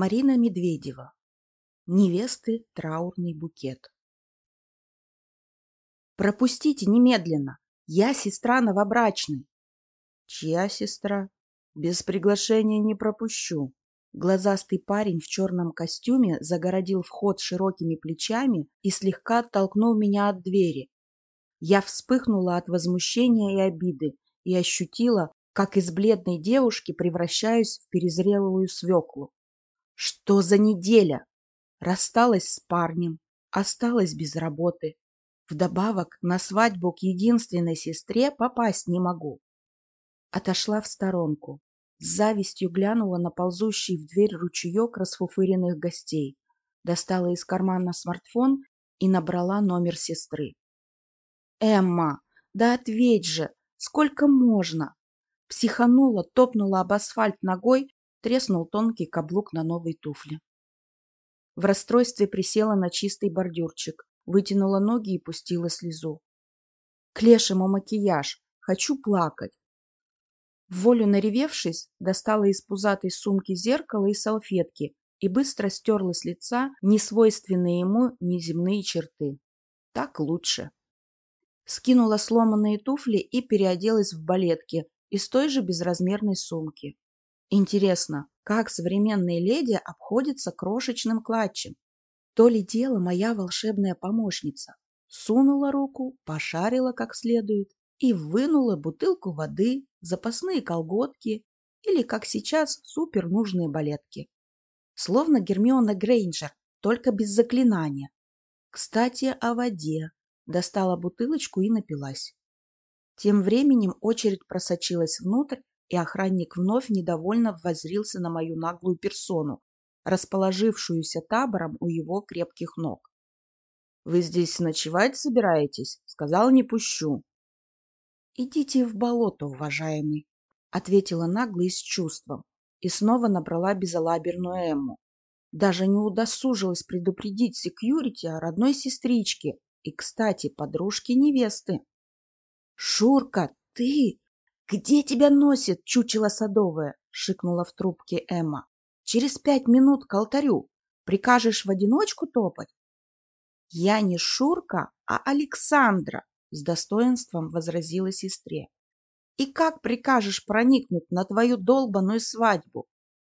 Марина Медведева. Невесты траурный букет. Пропустите немедленно. Я сестра новобрачной. Чья сестра? Без приглашения не пропущу. Глазастый парень в черном костюме загородил вход широкими плечами и слегка оттолкнул меня от двери. Я вспыхнула от возмущения и обиды и ощутила, как из бледной девушки превращаюсь в перезрелую свеклу. Что за неделя? Рассталась с парнем, осталась без работы. Вдобавок на свадьбу к единственной сестре попасть не могу. Отошла в сторонку. С завистью глянула на ползущий в дверь ручеек расфуфыренных гостей. Достала из кармана смартфон и набрала номер сестры. «Эмма, да ответь же! Сколько можно?» Психанула, топнула об асфальт ногой, треснул тонкий каблук на новой туфле. В расстройстве присела на чистый бордюрчик, вытянула ноги и пустила слезу. К лешему макияж. Хочу плакать. В волю наревевшись, достала из пузатой сумки зеркало и салфетки и быстро стерла с лица несвойственные ему неземные черты. Так лучше. Скинула сломанные туфли и переоделась в балетки из той же безразмерной сумки. Интересно, как современные леди обходятся крошечным клатчем? То ли дело моя волшебная помощница. Сунула руку, пошарила как следует и вынула бутылку воды, запасные колготки или, как сейчас, супер нужные балетки. Словно Гермиона Грейнджер, только без заклинания. Кстати, о воде. Достала бутылочку и напилась. Тем временем очередь просочилась внутрь, и охранник вновь недовольно воззрился на мою наглую персону, расположившуюся табором у его крепких ног. «Вы здесь ночевать собираетесь?» — сказал, не пущу. «Идите в болото, уважаемый», — ответила нагло и с чувством, и снова набрала безалаберную Эмму. Даже не удосужилась предупредить секьюрити о родной сестричке и, кстати, подружке невесты. «Шурка, ты!» «Где тебя носит, чучело садовое?» — шикнула в трубке Эмма. «Через пять минут к алтарю. Прикажешь в одиночку топать?» «Я не Шурка, а Александра», — с достоинством возразила сестре. «И как прикажешь проникнуть на твою долбаную свадьбу?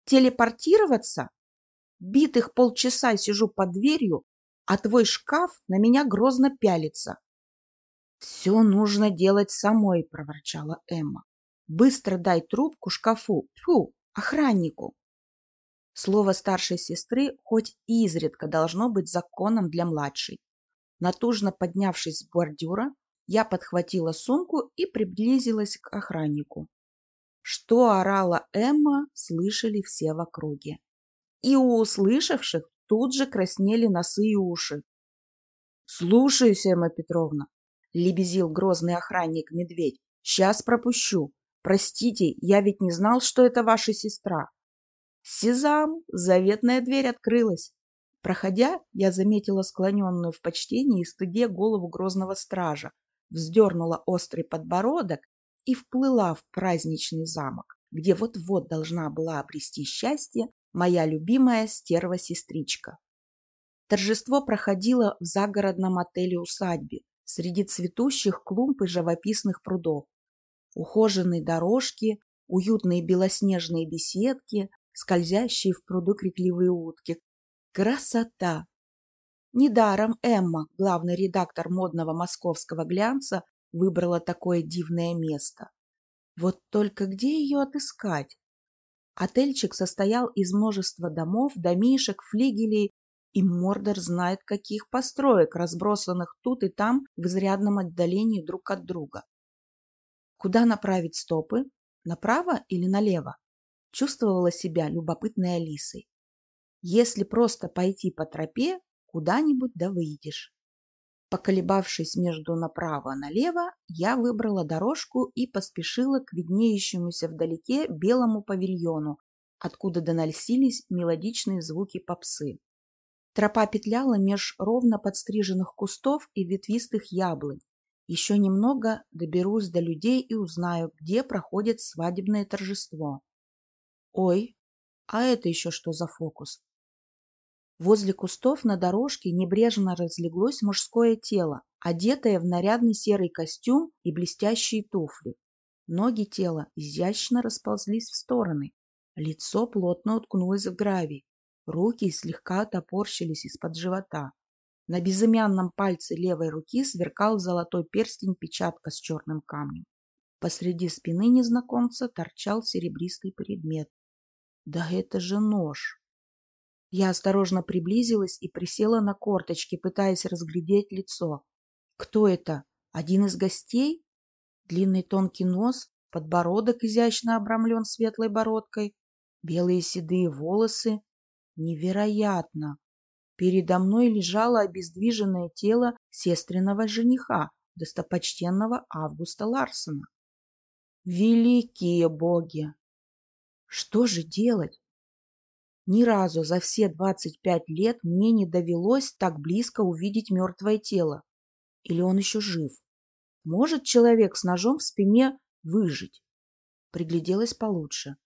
Телепортироваться? Битых полчаса сижу под дверью, а твой шкаф на меня грозно пялится». «Все нужно делать самой», — проворчала Эмма. Быстро дай трубку шкафу, тьфу, охраннику. Слово старшей сестры хоть изредка должно быть законом для младшей. Натужно поднявшись с бордюра, я подхватила сумку и приблизилась к охраннику. Что орала Эмма, слышали все в округе. И у услышавших тут же краснели носы и уши. «Слушаюсь, Эмма Петровна», — лебезил грозный охранник-медведь. «Сейчас пропущу. Простите, я ведь не знал, что это ваша сестра. Сезам, заветная дверь открылась. Проходя, я заметила склоненную в почтении и стыде голову грозного стража, вздернула острый подбородок и вплыла в праздничный замок, где вот-вот должна была обрести счастье моя любимая стерва-сестричка. Торжество проходило в загородном отеле-усадьбе среди цветущих клумб и живописных прудов ухоженные дорожки, уютные белоснежные беседки, скользящие в пруду крикливые утки. Красота! Недаром Эмма, главный редактор модного московского глянца, выбрала такое дивное место. Вот только где ее отыскать? Отельчик состоял из множества домов, домишек, флигелей и Мордор знает каких построек, разбросанных тут и там в изрядном отдалении друг от друга. Куда направить стопы? Направо или налево? Чувствовала себя любопытной Алисой. Если просто пойти по тропе, куда-нибудь да выйдешь. Поколебавшись между направо и налево, я выбрала дорожку и поспешила к виднеющемуся вдалеке белому павильону, откуда доносились мелодичные звуки попсы. Тропа петляла меж ровно подстриженных кустов и ветвистых яблонь, еще немного доберусь до людей и узнаю, где проходит свадебное торжество. Ой, А это еще что за фокус? Возле кустов на дорожке небрежно разлеглось мужское тело, одетое в нарядный серый костюм и блестящие туфли. Ноги тела изящно расползлись в стороны. Лицо плотно уткнулось в гравий. Руки слегка топорщились из-под живота. На безымянном пальце левой руки сверкал золотой перстень-печатка с черным камнем. Посреди спины незнакомца торчал серебристый предмет. Да это же нож! Я осторожно приблизилась и присела на корточки, пытаясь разглядеть лицо. Кто это? Один из гостей? Длинный тонкий нос, подбородок изящно обрамлен светлой бородкой, белые седые волосы. Невероятно! Передо мной лежало обездвиженное тело сестренного жениха, достопочтенного Августа Ларсона. Великие боги! Что же делать? Ни разу за все двадцать пять лет мне не довелось так близко увидеть мертвое тело. Или он еще жив? Может человек с ножом в спине выжить? Пригляделась получше.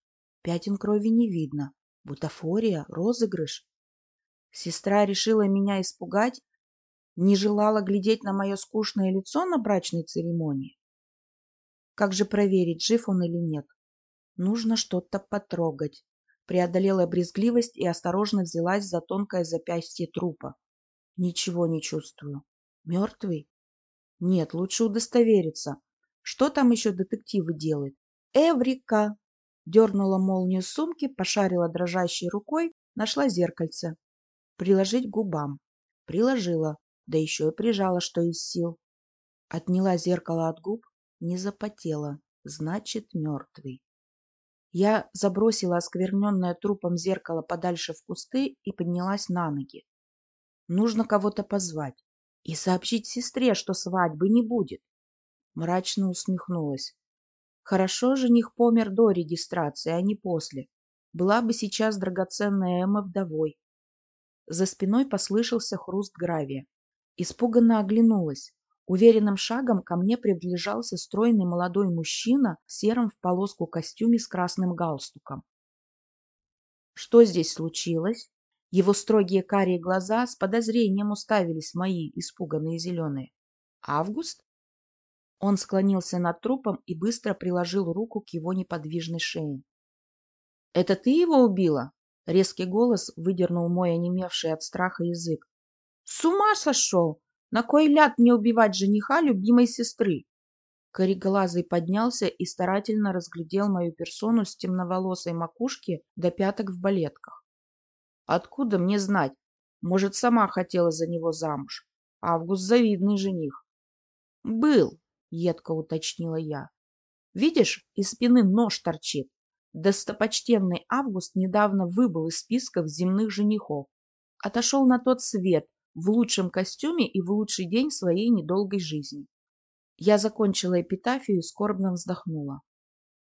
Пятен крови не видно. Бутафория, розыгрыш. Сестра решила меня испугать, не желала глядеть на мое скучное лицо на брачной церемонии. Как же проверить, жив он или нет? Нужно что-то потрогать преодолела брезгливость и осторожно взялась за тонкое запястье трупа. Ничего не чувствую. Мертвый? Нет, лучше удостовериться. Что там еще детективы делают? Эврика! Дернула молнию сумки, пошарила дрожащей рукой, нашла зеркальце. Приложить к губам. Приложила, да еще и прижала, что из сил. Отняла зеркало от губ, не запотела, значит, мертвый. Я забросила оскверненное трупом зеркало подальше в кусты и поднялась на ноги. Нужно кого-то позвать и сообщить сестре, что свадьбы не будет. Мрачно усмехнулась. Хорошо жених помер до регистрации, а не после. Была бы сейчас драгоценная Эмма вдовой. За спиной послышался хруст гравия. Испуганно оглянулась. Уверенным шагом ко мне приближался стройный молодой мужчина в сером в полоску костюме с красным галстуком. Что здесь случилось? Его строгие карие глаза с подозрением уставились мои, испуганные зеленые. Август? Он склонился над трупом и быстро приложил руку к его неподвижной шее. — Это ты его убила? — резкий голос выдернул мой онемевший от страха язык. — С ума сошел! На кой ляд мне убивать жениха любимой сестры? Кореглазый поднялся и старательно разглядел мою персону с темноволосой макушки до пяток в балетках. Откуда мне знать? Может, сама хотела за него замуж. Август завидный жених. Был, едко уточнила я. Видишь, из спины нож торчит. Достопочтенный Август недавно выбыл из списков земных женихов. Отошел на тот свет, в лучшем костюме и в лучший день своей недолгой жизни. Я закончила эпитафию и скорбно вздохнула.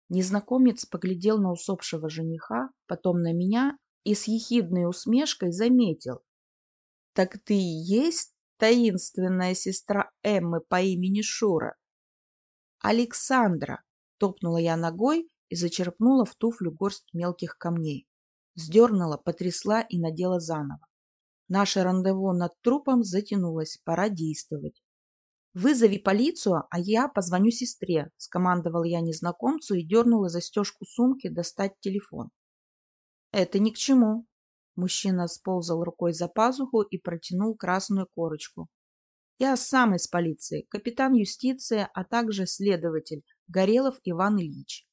Незнакомец поглядел на усопшего жениха, потом на меня и с ехидной усмешкой заметил. — Так ты и есть таинственная сестра Эммы по имени Шура? — Александра! — топнула я ногой и зачерпнула в туфлю горсть мелких камней. Сдернула, потрясла и надела заново. Наше рандеву над трупом затянулось, пора действовать. «Вызови полицию, а я позвоню сестре», – скомандовал я незнакомцу и дернула застежку сумки достать телефон. «Это ни к чему». Мужчина сползал рукой за пазуху и протянул красную корочку. «Я сам из полиции, капитан юстиции, а также следователь Горелов Иван Ильич».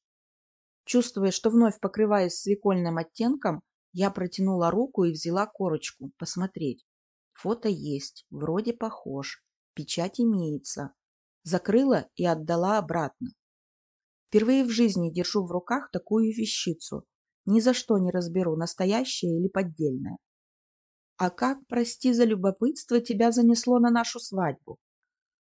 Чувствуя, что вновь покрываясь свекольным оттенком, я протянула руку и взяла корочку, посмотреть. Фото есть, вроде похож, печать имеется. Закрыла и отдала обратно. Впервые в жизни держу в руках такую вещицу. Ни за что не разберу, настоящая или поддельная. А как, прости за любопытство, тебя занесло на нашу свадьбу?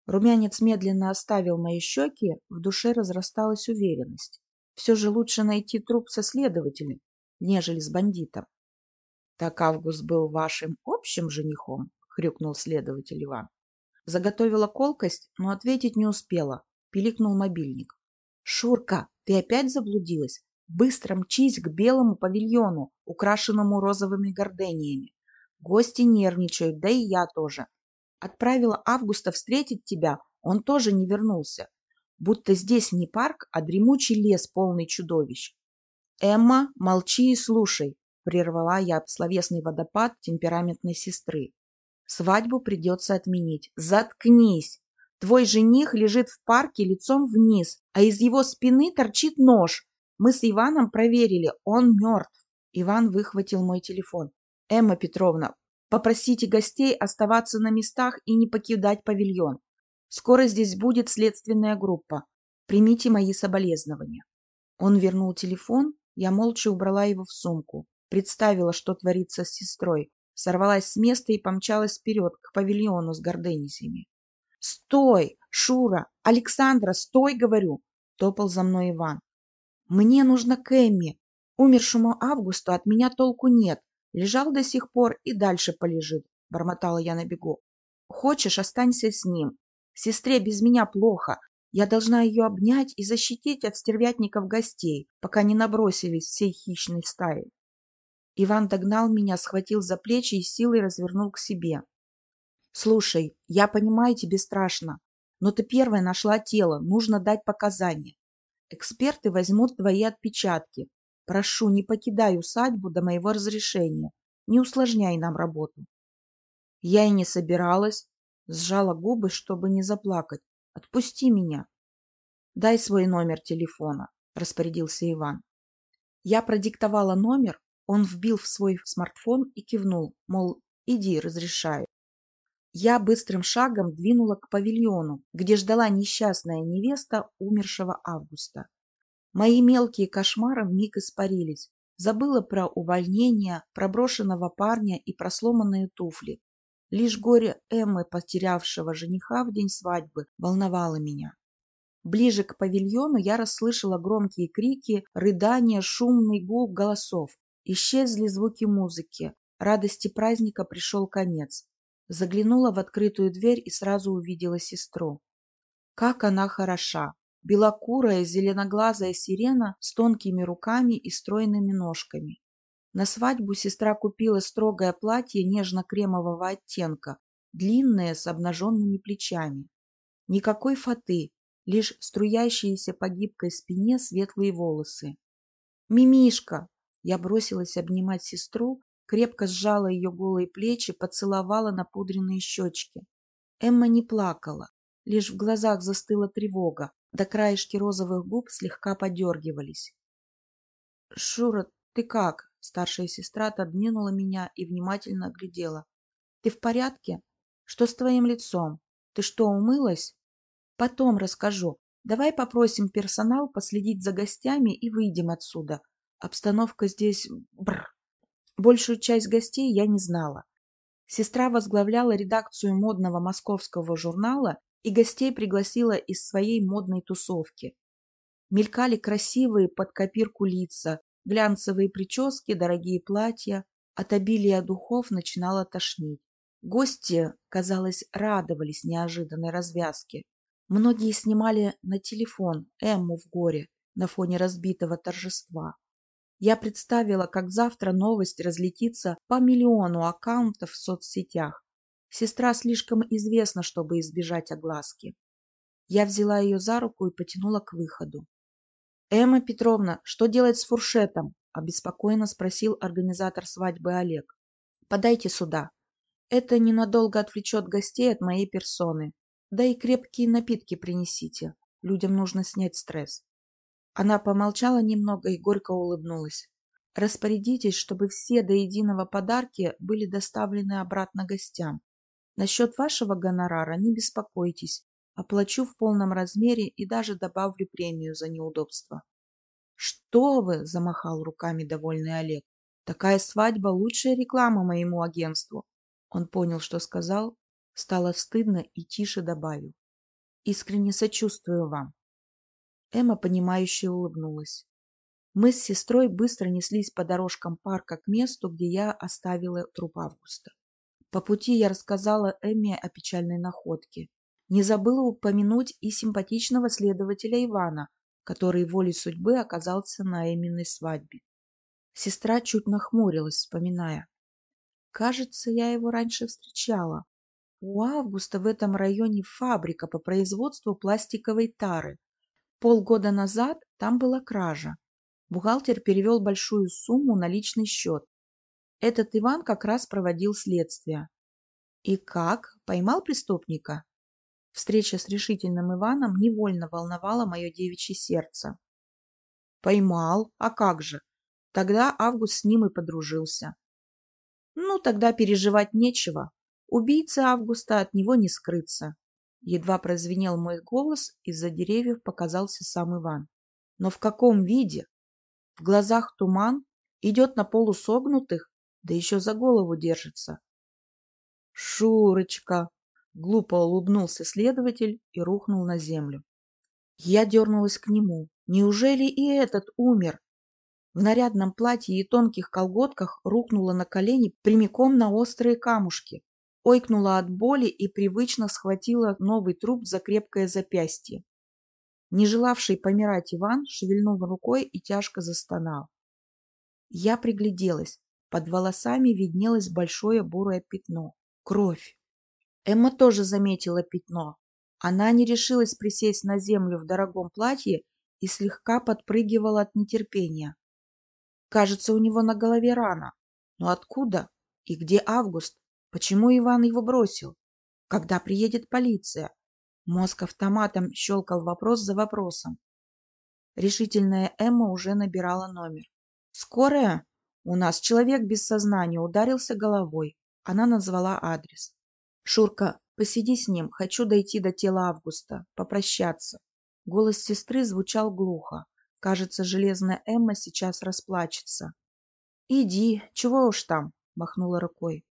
Румянец медленно оставил мои щеки, в душе разрасталась уверенность. Все же лучше найти труп со следователем, нежели с бандитом. — Так Август был вашим общим женихом? — хрюкнул следователь Иван. Заготовила колкость, но ответить не успела. Пиликнул мобильник. — Шурка, ты опять заблудилась? Быстро мчись к белому павильону, украшенному розовыми гордениями. Гости нервничают, да и я тоже. Отправила Августа встретить тебя, он тоже не вернулся. Будто здесь не парк, а дремучий лес, полный чудовищ. Эмма, молчи и слушай, прервала я словесный водопад темпераментной сестры. Свадьбу придется отменить. Заткнись! Твой жених лежит в парке лицом вниз, а из его спины торчит нож. Мы с Иваном проверили, он мертв. Иван выхватил мой телефон. Эмма Петровна, попросите гостей оставаться на местах и не покидать павильон. Скоро здесь будет следственная группа. Примите мои соболезнования. Он вернул телефон, я молча убрала его в сумку. Представила, что творится с сестрой. Сорвалась с места и помчалась вперед, к павильону с горденисями. «Стой! Шура! Александра, стой, говорю!» Топал за мной Иван. «Мне нужно к Эмме. Умершему Августу от меня толку нет. Лежал до сих пор и дальше полежит», — бормотала я на бегу. «Хочешь, останься с ним. Сестре без меня плохо. Я должна ее обнять и защитить от стервятников гостей, пока не набросились всей хищной стаей». Иван догнал меня, схватил за плечи и силой развернул к себе. Слушай, я понимаю, тебе страшно, но ты первая нашла тело, нужно дать показания. Эксперты возьмут твои отпечатки. Прошу, не покидай усадьбу до моего разрешения. Не усложняй нам работу. Я и не собиралась. Сжала губы, чтобы не заплакать. Отпусти меня. Дай свой номер телефона, распорядился Иван. Я продиктовала номер, он вбил в свой смартфон и кивнул, мол, иди, разрешаю. Я быстрым шагом двинула к павильону, где ждала несчастная невеста умершего Августа. Мои мелкие кошмары вмиг испарились. Забыла про увольнение, про брошенного парня и про сломанные туфли. Лишь горе Эммы, потерявшего жениха в день свадьбы, волновало меня. Ближе к павильону я расслышала громкие крики, рыдания, шумный гул голосов. Исчезли звуки музыки. Радости праздника пришел конец. Заглянула в открытую дверь и сразу увидела сестру. Как она хороша! Белокурая, зеленоглазая сирена с тонкими руками и стройными ножками. На свадьбу сестра купила строгое платье нежно-кремового оттенка, длинное с обнаженными плечами. Никакой фаты, лишь струящиеся по гибкой спине светлые волосы. «Мимишка!» Я бросилась обнимать сестру, крепко сжала ее голые плечи, поцеловала напудренные щечки. Эмма не плакала, лишь в глазах застыла тревога, до краешки розовых губ слегка подергивались. «Шура, ты как?» Старшая сестра отодвинула меня и внимательно оглядела. «Ты в порядке? Что с твоим лицом? Ты что, умылась?» «Потом расскажу. Давай попросим персонал последить за гостями и выйдем отсюда. Обстановка здесь... Бррр. Большую часть гостей я не знала. Сестра возглавляла редакцию модного московского журнала и гостей пригласила из своей модной тусовки. Мелькали красивые под копирку лица, глянцевые прически, дорогие платья. От обилия духов начинало тошнить. Гости, казалось, радовались неожиданной развязке. Многие снимали на телефон Эмму в горе на фоне разбитого торжества. Я представила, как завтра новость разлетится по миллиону аккаунтов в соцсетях. Сестра слишком известна, чтобы избежать огласки. Я взяла ее за руку и потянула к выходу. «Эмма Петровна, что делать с фуршетом?» – обеспокоенно спросил организатор свадьбы Олег. «Подайте сюда. Это ненадолго отвлечет гостей от моей персоны. Да и крепкие напитки принесите. Людям нужно снять стресс». Она помолчала немного и горько улыбнулась. Распорядитесь, чтобы все до единого подарки были доставлены обратно гостям. Насчет вашего гонорара не беспокойтесь. Оплачу в полном размере и даже добавлю премию за неудобство. Что вы, замахал руками довольный Олег. Такая свадьба лучшая реклама моему агентству. Он понял, что сказал, стало стыдно и тише добавил. Искренне сочувствую вам. Эмма, понимающе улыбнулась. Мы с сестрой быстро неслись по дорожкам парка к месту, где я оставила труп Августа. По пути я рассказала Эмме о печальной находке. Не забыла упомянуть и симпатичного следователя Ивана, который волей судьбы оказался на именной свадьбе. Сестра чуть нахмурилась, вспоминая. Кажется, я его раньше встречала. У Августа в этом районе фабрика по производству пластиковой тары. Полгода назад там была кража. Бухгалтер перевел большую сумму на личный счет. Этот Иван как раз проводил следствие. И как? Поймал преступника? Встреча с решительным Иваном невольно волновала мое девичье сердце. Поймал? А как же? Тогда Август с ним и подружился. Ну, тогда переживать нечего. Убийца Августа от него не скрыться. Едва прозвенел мой голос, из-за деревьев показался сам Иван. Но в каком виде? В глазах туман, идет на полусогнутых, да еще за голову держится. «Шурочка!» — глупо улыбнулся следователь и рухнул на землю. Я дернулась к нему. Неужели и этот умер? В нарядном платье и тонких колготках рухнула на колени прямиком на острые камушки, ойкнула от боли и привычно схватила новый труп за крепкое запястье. Не желавший помирать Иван шевельнул рукой и тяжко застонал. Я пригляделась. Под волосами виднелось большое бурое пятно. Кровь. Эмма тоже заметила пятно. Она не решилась присесть на землю в дорогом платье и слегка подпрыгивала от нетерпения. Кажется, у него на голове рана. Но откуда? И где Август? Почему Иван его бросил? Когда приедет полиция? Мозг автоматом щелкал вопрос за вопросом. Решительная Эмма уже набирала номер. «Скорая? У нас человек без сознания ударился головой». Она назвала адрес. «Шурка, посиди с ним. Хочу дойти до тела Августа. Попрощаться». Голос сестры звучал глухо. Кажется, железная Эмма сейчас расплачется. «Иди, чего уж там», — махнула рукой.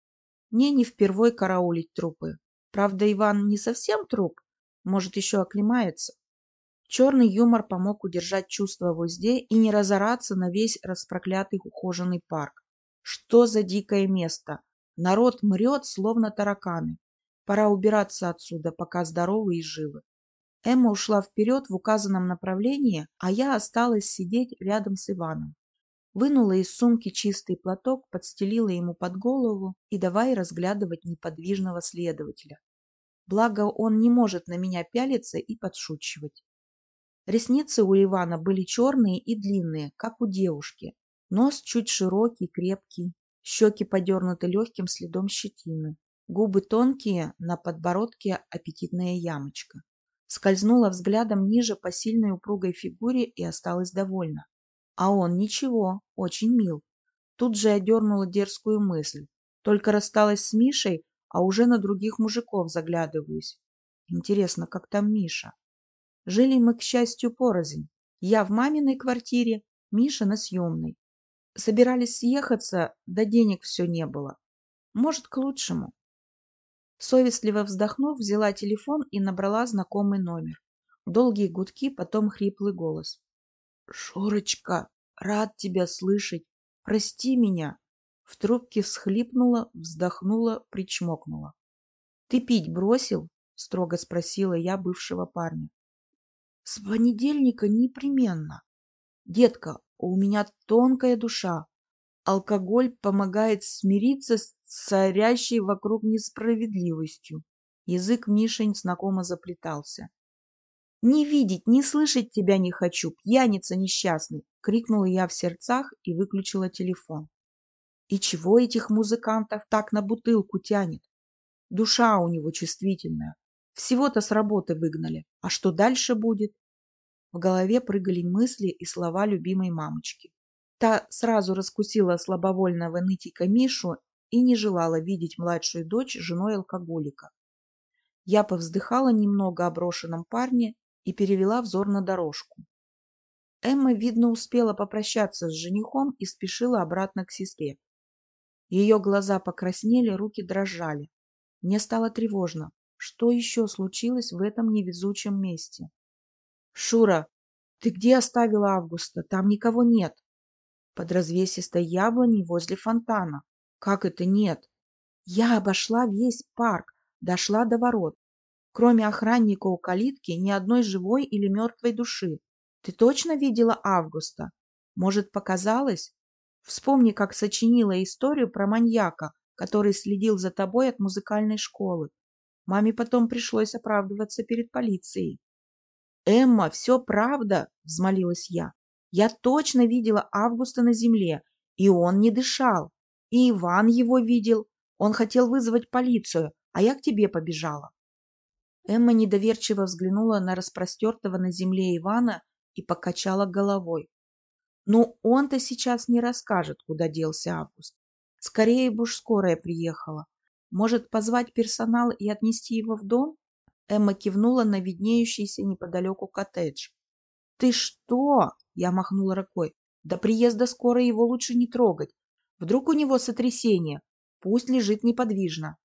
«Мне не впервой караулить трупы. Правда, Иван не совсем труп, может, еще оклемается». Черный юмор помог удержать чувство в узде и не разораться на весь распроклятый ухоженный парк. Что за дикое место? Народ мрет, словно тараканы. Пора убираться отсюда, пока здоровы и живы. Эмма ушла вперед в указанном направлении, а я осталась сидеть рядом с Иваном. Вынула из сумки чистый платок, подстелила ему под голову и давай разглядывать неподвижного следователя. Благо, он не может на меня пялиться и подшучивать. Ресницы у Ивана были черные и длинные, как у девушки. Нос чуть широкий, крепкий. Щеки подернуты легким следом щетины. Губы тонкие, на подбородке аппетитная ямочка скользнула взглядом ниже по сильной упругой фигуре и осталась довольна. А он ничего, очень мил. Тут же одернула дерзкую мысль. Только рассталась с Мишей, а уже на других мужиков заглядываюсь. Интересно, как там Миша? Жили мы, к счастью, порознь. Я в маминой квартире, Миша на съемной. Собирались съехаться, да денег все не было. Может, к лучшему. Совестливо вздохнув, взяла телефон и набрала знакомый номер. Долгие гудки, потом хриплый голос. «Шурочка, рад тебя слышать. Прости меня!» В трубке всхлипнула, вздохнула, причмокнула. «Ты пить бросил?» — строго спросила я бывшего парня. «С понедельника непременно. Детка, у меня тонкая душа. Алкоголь помогает смириться с царящей вокруг несправедливостью. Язык Мишень знакомо заплетался. «Не видеть, не слышать тебя не хочу, пьяница несчастный!» — крикнула я в сердцах и выключила телефон. «И чего этих музыкантов так на бутылку тянет? Душа у него чувствительная. Всего-то с работы выгнали. А что дальше будет?» В голове прыгали мысли и слова любимой мамочки. Та сразу раскусила слабовольного нытика Мишу и не желала видеть младшую дочь женой алкоголика. Я повздыхала немного о брошенном парне и перевела взор на дорожку. Эмма, видно, успела попрощаться с женихом и спешила обратно к сестре. Ее глаза покраснели, руки дрожали. Мне стало тревожно. Что еще случилось в этом невезучем месте? — Шура, ты где оставила Августа? Там никого нет под развесистой яблоней возле фонтана. Как это нет? Я обошла весь парк, дошла до ворот. Кроме охранника у калитки, ни одной живой или мертвой души. Ты точно видела Августа? Может, показалось? Вспомни, как сочинила историю про маньяка, который следил за тобой от музыкальной школы. Маме потом пришлось оправдываться перед полицией. «Эмма, все правда!» – взмолилась я. «Я точно видела Августа на земле, и он не дышал. И Иван его видел. Он хотел вызвать полицию, а я к тебе побежала». Эмма недоверчиво взглянула на распростертого на земле Ивана и покачала головой. «Ну, он-то сейчас не расскажет, куда делся Август. Скорее бы уж скорая приехала. Может, позвать персонал и отнести его в дом?» Эмма кивнула на виднеющийся неподалеку коттедж. «Ты что?» – я махнула рукой. «До приезда скоро его лучше не трогать. Вдруг у него сотрясение. Пусть лежит неподвижно».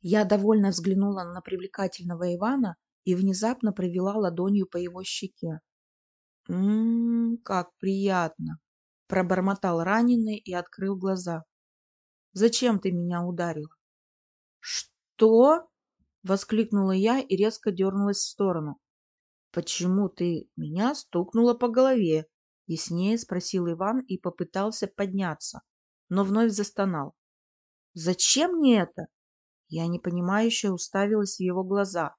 Я довольно взглянула на привлекательного Ивана и внезапно провела ладонью по его щеке. «М-м, как приятно!» – пробормотал раненый и открыл глаза. «Зачем ты меня ударила?» «Что?» Воскликнула я и резко дернулась в сторону. «Почему ты меня стукнула по голове?» Яснее спросил Иван и попытался подняться, но вновь застонал. «Зачем мне это?» Я непонимающе уставилась в его глаза.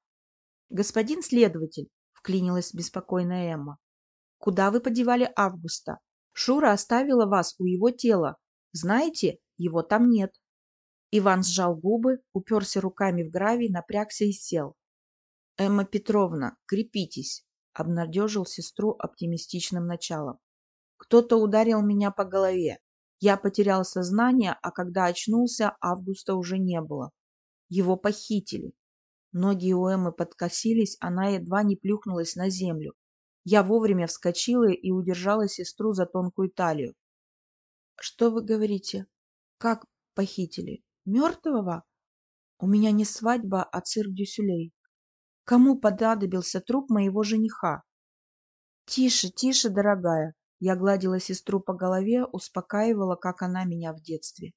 «Господин следователь», — вклинилась беспокойная Эмма, — «куда вы подевали Августа? Шура оставила вас у его тела. Знаете, его там нет». Иван сжал губы, уперся руками в гравий, напрягся и сел. «Эмма Петровна, крепитесь!» — обнадежил сестру оптимистичным началом. «Кто-то ударил меня по голове. Я потерял сознание, а когда очнулся, Августа уже не было. Его похитили. Ноги у Эммы подкосились, она едва не плюхнулась на землю. Я вовремя вскочила и удержала сестру за тонкую талию. «Что вы говорите? Как похитили?» Мертвого? У меня не свадьба, а цирк Дюсюлей. Кому понадобился труп моего жениха? Тише, тише, дорогая. Я гладила сестру по голове, успокаивала, как она меня в детстве.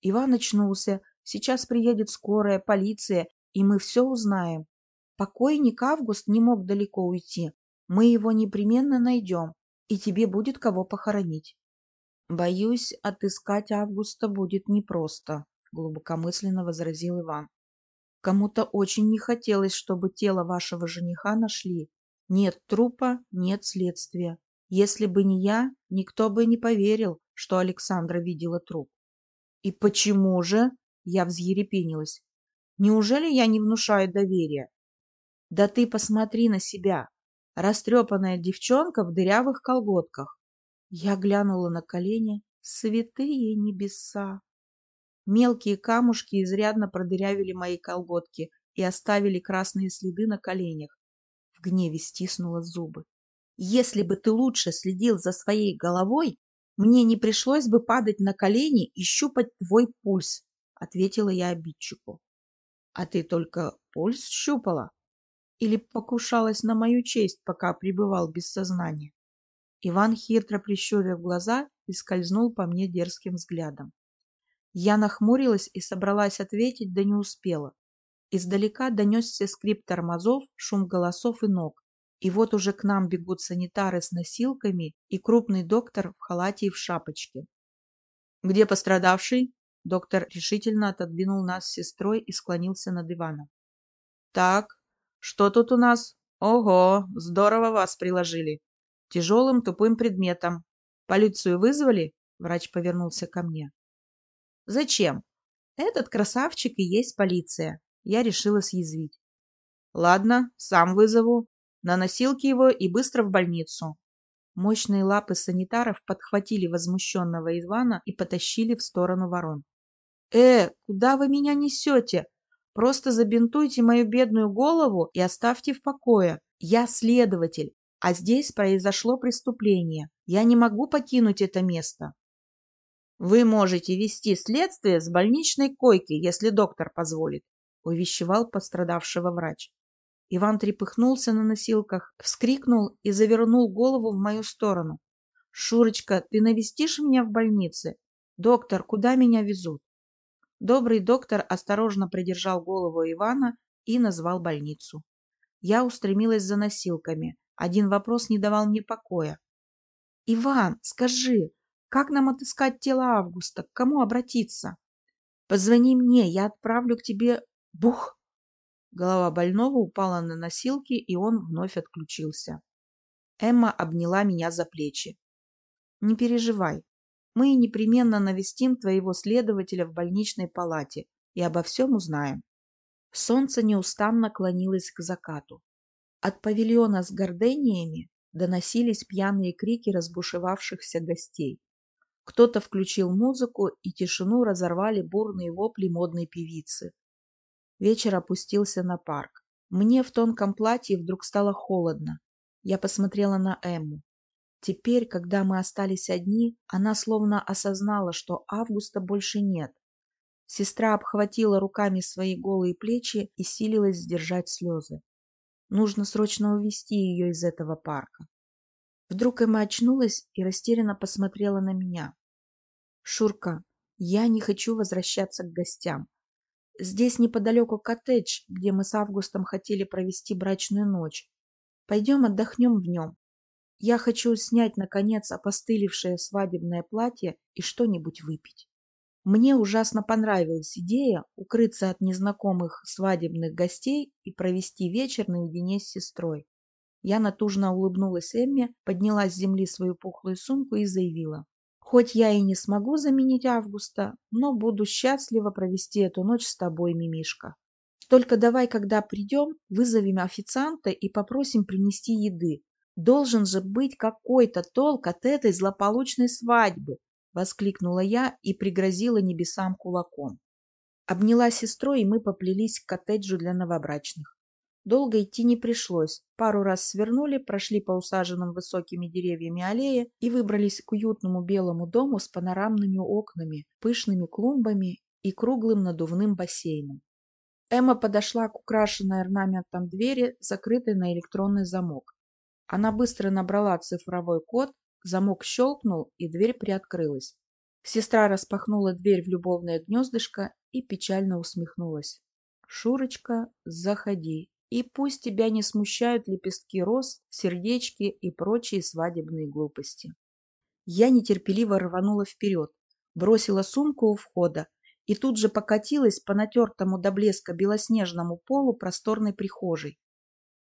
Иван очнулся. Сейчас приедет скорая, полиция, и мы все узнаем. Покойник Август не мог далеко уйти. Мы его непременно найдем, и тебе будет кого похоронить. Боюсь, отыскать Августа будет непросто глубокомысленно возразил Иван. Кому-то очень не хотелось, чтобы тело вашего жениха нашли. Нет трупа, нет следствия. Если бы не я, никто бы не поверил, что Александра видела труп. И почему же? Я взъерепенилась. Неужели я не внушаю доверия? Да ты посмотри на себя. Растрепанная девчонка в дырявых колготках. Я глянула на колени. Святые небеса! Мелкие камушки изрядно продырявили мои колготки и оставили красные следы на коленях. В гневе стиснула зубы. Если бы ты лучше следил за своей головой, мне не пришлось бы падать на колени и щупать твой пульс, ответила я обидчику. А ты только пульс щупала? Или покушалась на мою честь, пока пребывал без сознания? Иван хитро прищурил глаза и скользнул по мне дерзким взглядом. Я нахмурилась и собралась ответить, да не успела. Издалека донесся скрип тормозов, шум голосов и ног. И вот уже к нам бегут санитары с носилками и крупный доктор в халате и в шапочке. «Где пострадавший?» Доктор решительно отодвинул нас с сестрой и склонился над Иваном. «Так, что тут у нас? Ого, здорово вас приложили. Тяжелым тупым предметом. Полицию вызвали?» Врач повернулся ко мне. Зачем? Этот красавчик и есть полиция. Я решила съязвить. Ладно, сам вызову. На носилки его и быстро в больницу. Мощные лапы санитаров подхватили возмущенного Ивана и потащили в сторону ворон. «Э, куда вы меня несете? Просто забинтуйте мою бедную голову и оставьте в покое. Я следователь, а здесь произошло преступление. Я не могу покинуть это место». Вы можете вести следствие с больничной койки, если доктор позволит, увещевал пострадавшего врач. Иван трепыхнулся на носилках, вскрикнул и завернул голову в мою сторону. «Шурочка, ты навестишь меня в больнице? Доктор, куда меня везут?» Добрый доктор осторожно придержал голову Ивана и назвал больницу. Я устремилась за носилками. Один вопрос не давал мне покоя. «Иван, скажи, как нам отыскать тело Августа? К кому обратиться?» «Позвони мне, я отправлю к тебе...» Бух! Голова больного упала на носилки, и он вновь отключился. Эмма обняла меня за плечи. «Не переживай. Мы непременно навестим твоего следователя в больничной палате и обо всем узнаем». Солнце неустанно клонилось к закату. От павильона с гордениями доносились пьяные крики разбушевавшихся гостей. Кто-то включил музыку, и тишину разорвали бурные вопли модной певицы. Вечер опустился на парк. Мне в тонком платье вдруг стало холодно. Я посмотрела на Эмму. Теперь, когда мы остались одни, она словно осознала, что Августа больше нет. Сестра обхватила руками свои голые плечи и силилась сдержать слезы. Нужно срочно увести ее из этого парка. Вдруг Эмма очнулась и растерянно посмотрела на меня. «Шурка, я не хочу возвращаться к гостям. Здесь неподалеку коттедж, где мы с Августом хотели провести брачную ночь. Пойдем отдохнем в нем. Я хочу снять, наконец, опостылевшее свадебное платье и что-нибудь выпить». Мне ужасно понравилась идея укрыться от незнакомых свадебных гостей и провести вечер наедине с сестрой. Я натужно улыбнулась Эмме, подняла с земли свою пухлую сумку и заявила. «Хоть я и не смогу заменить Августа, но буду счастлива провести эту ночь с тобой, Мимишка. Только давай, когда придем, вызовем официанта и попросим принести еды. Должен же быть какой-то толк от этой злополучной свадьбы, — воскликнула я и пригрозила небесам кулаком. Обняла сестру, и мы поплелись к коттеджу для новобрачных. Долго идти не пришлось. Пару раз свернули, прошли по усаженным высокими деревьями аллее и выбрались к уютному белому дому с панорамными окнами, пышными клумбами и круглым надувным бассейном. Эмма подошла к украшенной орнаментом двери, закрытой на электронный замок. Она быстро набрала цифровой код, Замок щелкнул, и дверь приоткрылась. Сестра распахнула дверь в любовное гнездышко и печально усмехнулась. «Шурочка, заходи, и пусть тебя не смущают лепестки роз, сердечки и прочие свадебные глупости». Я нетерпеливо рванула вперед, бросила сумку у входа и тут же покатилась по натертому до блеска белоснежному полу просторной прихожей.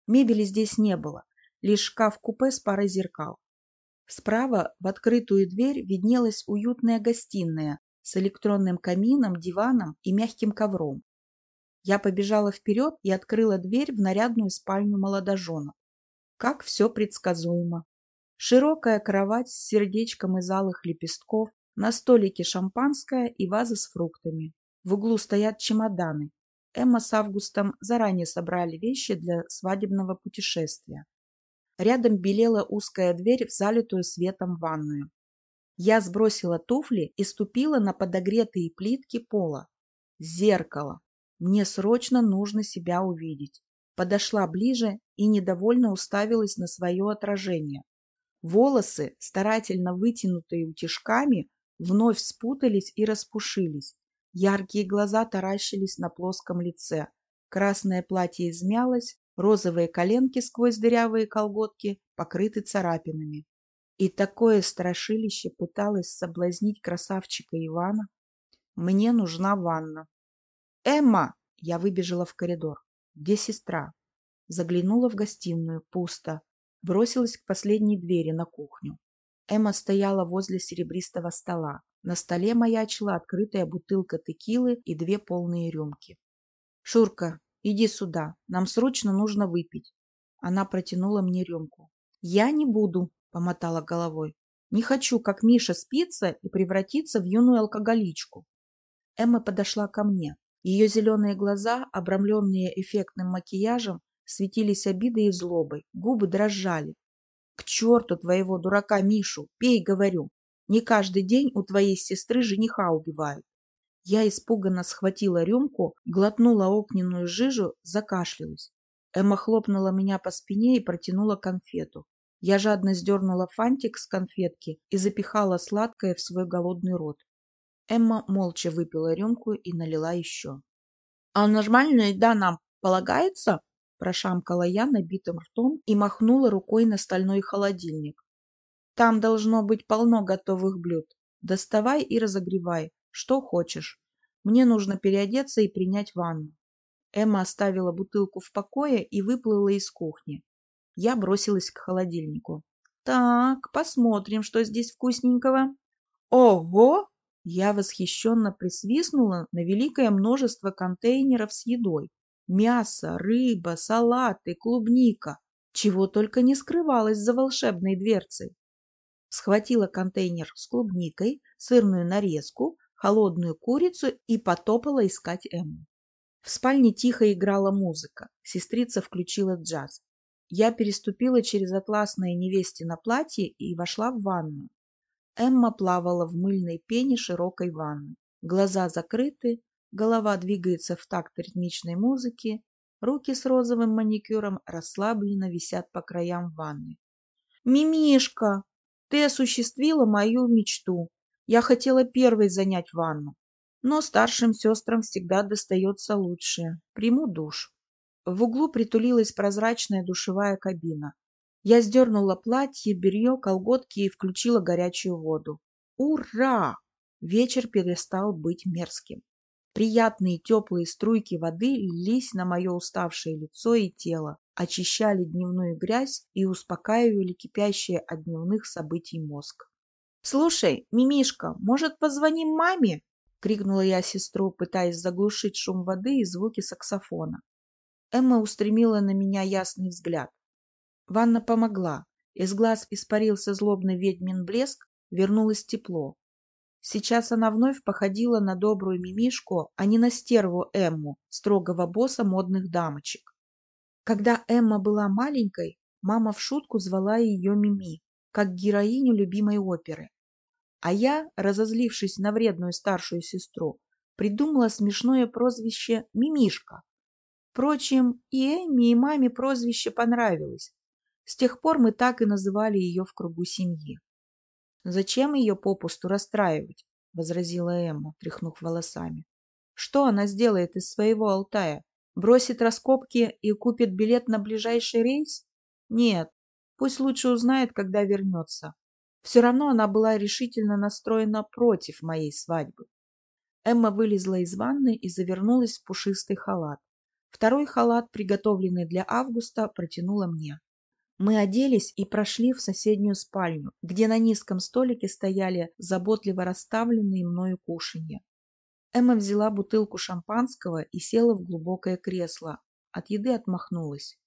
Мебели здесь не было, лишь шкаф-купе с парой зеркал. Справа в открытую дверь виднелась уютная гостиная с электронным камином, диваном и мягким ковром. Я побежала вперед и открыла дверь в нарядную спальню молодоженов. Как все предсказуемо. Широкая кровать с сердечком из алых лепестков, на столике шампанское и ваза с фруктами. В углу стоят чемоданы. Эмма с Августом заранее собрали вещи для свадебного путешествия. Рядом белела узкая дверь в залитую светом ванную. Я сбросила туфли и ступила на подогретые плитки пола. Зеркало. Мне срочно нужно себя увидеть. Подошла ближе и недовольно уставилась на свое отражение. Волосы, старательно вытянутые утюжками, вновь спутались и распушились. Яркие глаза таращились на плоском лице. Красное платье измялось, Розовые коленки сквозь дырявые колготки покрыты царапинами. И такое страшилище пыталось соблазнить красавчика Ивана. Мне нужна ванна. «Эмма!» Я выбежала в коридор. «Где сестра?» Заглянула в гостиную. Пусто. Бросилась к последней двери на кухню. Эмма стояла возле серебристого стола. На столе маячила открытая бутылка текилы и две полные рюмки. «Шурка, Иди сюда, нам срочно нужно выпить. Она протянула мне рюмку. Я не буду, помотала головой. Не хочу, как Миша, спиться и превратиться в юную алкоголичку. Эмма подошла ко мне. Ее зеленые глаза, обрамленные эффектным макияжем, светились обидой и злобой. Губы дрожали. К черту твоего дурака Мишу, пей, говорю. Не каждый день у твоей сестры жениха убивают. Я испуганно схватила рюмку, глотнула огненную жижу, закашлялась. Эмма хлопнула меня по спине и протянула конфету. Я жадно сдернула фантик с конфетки и запихала сладкое в свой голодный рот. Эмма молча выпила рюмку и налила еще. — А нормальная еда нам полагается? прошамкала я набитым ртом и махнула рукой на стальной холодильник. Там должно быть полно готовых блюд. Доставай и разогревай, что хочешь. Мне нужно переодеться и принять ванну. Эмма оставила бутылку в покое и выплыла из кухни. Я бросилась к холодильнику. Так, посмотрим, что здесь вкусненького. Ого! Я восхищенно присвистнула на великое множество контейнеров с едой. Мясо, рыба, салаты, клубника. Чего только не скрывалось за волшебной дверцей. Схватила контейнер с клубникой, сырную нарезку, холодную курицу и потопала искать Эмму. В спальне тихо играла музыка. Сестрица включила джаз. Я переступила через атласное невестино платье и вошла в ванну. Эмма плавала в мыльной пене широкой ванны. Глаза закрыты, голова двигается в такт ритмичной музыки, руки с розовым маникюром расслабленно висят по краям ванны. «Мимишка, ты осуществила мою мечту. Я хотела первой занять ванну. Но старшим сестрам всегда достается лучшее. Приму душ». В углу притулилась прозрачная душевая кабина. Я сдернула платье, белье, колготки и включила горячую воду. Ура! Вечер перестал быть мерзким. Приятные теплые струйки воды лились на мое уставшее лицо и тело, очищали дневную грязь и успокаивали кипящие от дневных событий мозг. «Слушай, Мимишка, может, позвоним маме?» — крикнула я сестру, пытаясь заглушить шум воды и звуки саксофона. Эмма устремила на меня ясный взгляд. Ванна помогла. Из глаз испарился злобный ведьмин блеск, вернулось тепло. Сейчас она вновь походила на добрую мимишку, а не на стерву Эмму, строгого босса модных дамочек. Когда Эмма была маленькой, мама в шутку звала ее Мими, как героиню любимой оперы. А я, разозлившись на вредную старшую сестру, придумала смешное прозвище «Мимишка». Впрочем, и Эмми, и маме прозвище понравилось. С тех пор мы так и называли ее в кругу семьи. «Зачем ее попусту расстраивать?» — возразила Эмма, тряхнув волосами. «Что она сделает из своего Алтая? Бросит раскопки и купит билет на ближайший рейс? Нет, пусть лучше узнает, когда вернется. Все равно она была решительно настроена против моей свадьбы. Эмма вылезла из ванны и завернулась в пушистый халат. Второй халат, приготовленный для Августа, протянула мне. Мы оделись и прошли в соседнюю спальню, где на низком столике стояли заботливо расставленные мною кушанья. Эмма взяла бутылку шампанского и села в глубокое кресло. От еды отмахнулась.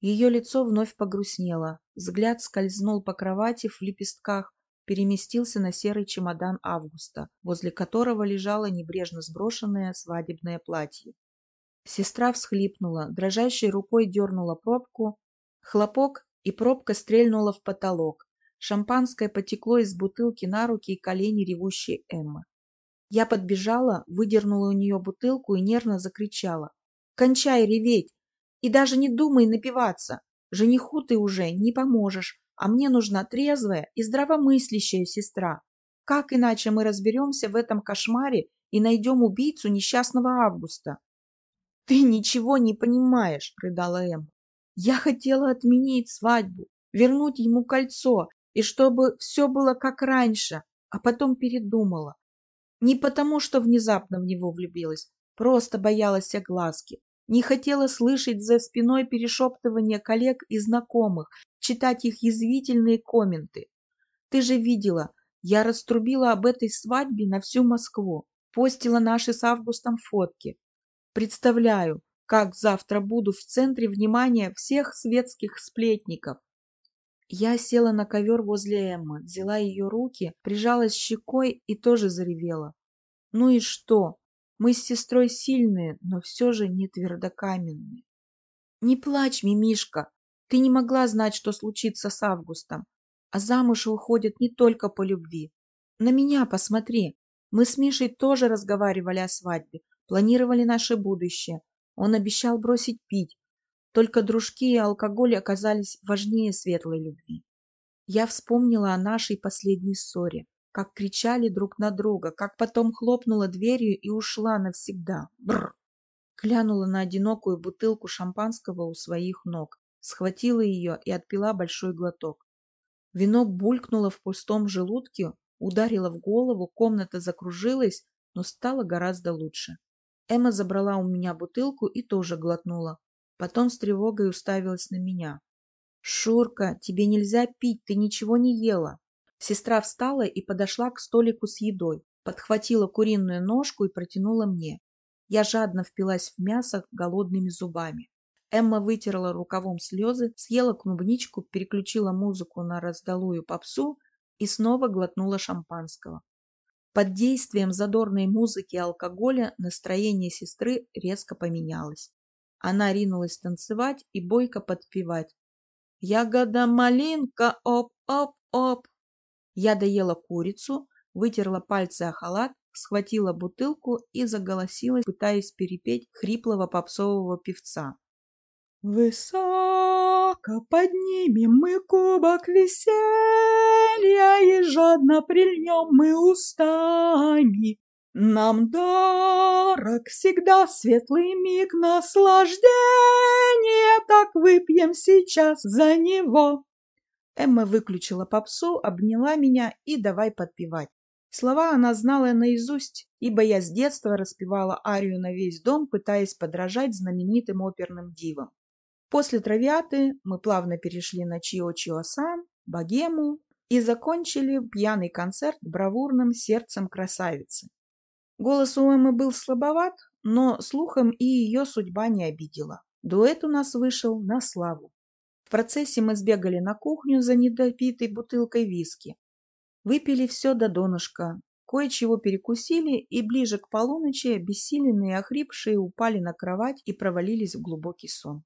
Ее лицо вновь погрустнело, взгляд скользнул по кровати в лепестках, переместился на серый чемодан Августа, возле которого лежало небрежно сброшенное свадебное платье. Сестра всхлипнула, дрожащей рукой дернула пробку. Хлопок, и пробка стрельнула в потолок. Шампанское потекло из бутылки на руки и колени ревущей Эммы. Я подбежала, выдернула у нее бутылку и нервно закричала. «Кончай реветь! И даже не думай напиваться! Жениху ты уже не поможешь, а мне нужна трезвая и здравомыслящая сестра. Как иначе мы разберемся в этом кошмаре и найдем убийцу несчастного Августа?» «Ты ничего не понимаешь», — рыдала Эм. «Я хотела отменить свадьбу, вернуть ему кольцо, и чтобы все было как раньше, а потом передумала. Не потому, что внезапно в него влюбилась, просто боялась огласки, не хотела слышать за спиной перешептывания коллег и знакомых, читать их язвительные комменты. Ты же видела, я раструбила об этой свадьбе на всю Москву, постила наши с Августом фотки, Представляю, как завтра буду в центре внимания всех светских сплетников. Я села на ковер возле Эммы, взяла ее руки, прижалась щекой и тоже заревела. Ну и что? Мы с сестрой сильные, но все же не твердокаменные. Не плачь, Мимишка, ты не могла знать, что случится с Августом. А замуж выходят не только по любви. На меня посмотри. Мы с Мишей тоже разговаривали о свадьбе, планировали наше будущее. Он обещал бросить пить. Только дружки и алкоголь оказались важнее светлой любви. Я вспомнила о нашей последней ссоре, как кричали друг на друга, как потом хлопнула дверью и ушла навсегда. Бррр! Глянула на одинокую бутылку шампанского у своих ног, схватила ее и отпила большой глоток. Вино булькнуло в пустом желудке, ударило в голову, комната закружилась, но стало гораздо лучше. Эмма забрала у меня бутылку и тоже глотнула. Потом с тревогой уставилась на меня. «Шурка, тебе нельзя пить, ты ничего не ела». Сестра встала и подошла к столику с едой, подхватила куриную ножку и протянула мне. Я жадно впилась в мясо голодными зубами. Эмма вытерла рукавом слезы, съела клубничку, переключила музыку на раздалую попсу и снова глотнула шампанского. Под действием задорной музыки и алкоголя настроение сестры резко поменялось. Она ринулась танцевать и бойко подпевать. «Ягода-малинка, оп-оп-оп!» Я доела курицу, вытерла пальцы о халат, схватила бутылку и заголосила, пытаясь перепеть хриплого попсового певца. Высоко поднимем мы кубок веселья И жадно прильнем мы устами. Нам дорог всегда светлый миг наслаждения, Так выпьем сейчас за него. Эмма выключила попсу, обняла меня и давай подпевать. Слова она знала наизусть, ибо я с детства распевала арию на весь дом, пытаясь подражать знаменитым оперным дивам. После травиаты мы плавно перешли на Чио-Чио-сан, богему и закончили пьяный концерт бравурным сердцем красавицы. Голос у Эммы был слабоват, но слухом и ее судьба не обидела. Дуэт у нас вышел на славу. В процессе мы сбегали на кухню за недопитой бутылкой виски. Выпили все до донышка, кое-чего перекусили и ближе к полуночи, обессиленные и охрипшие, упали на кровать и провалились в глубокий сон.